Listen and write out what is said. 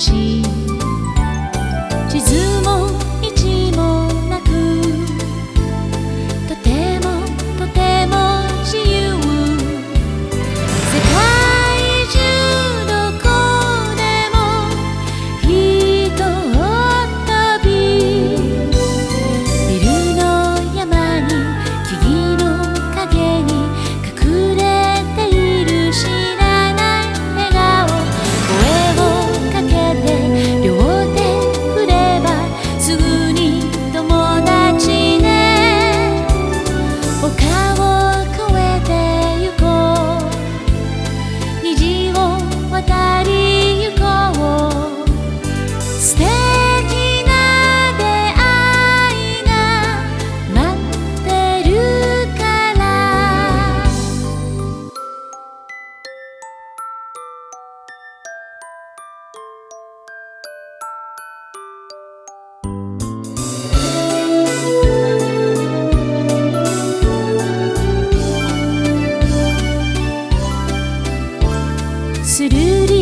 Jesus. する理